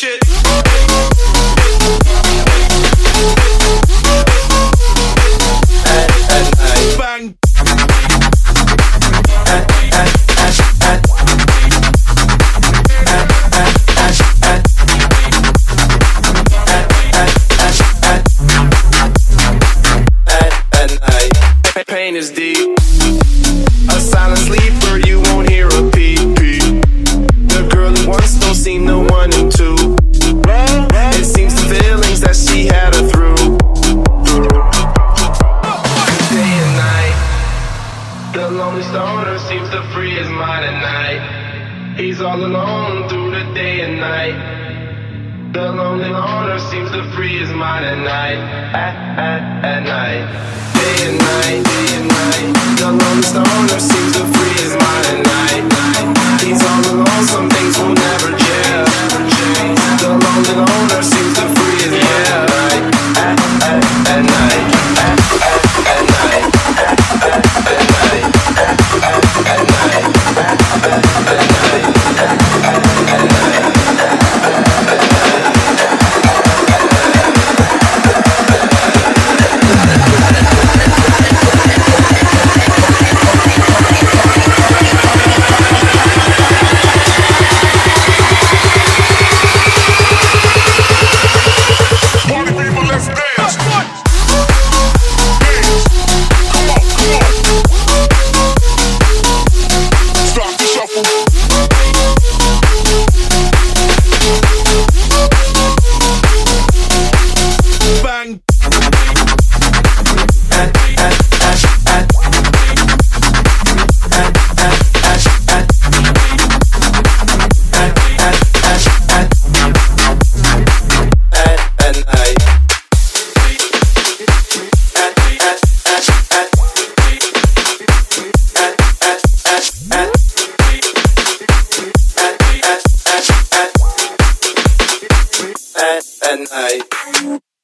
Night. Pain is deep. To free his mind at night. He's all alone through the day and night. The lonely loner seems to free his mind at night. At, at, at night. Day and night, day and night. The lonely loner seems to at night.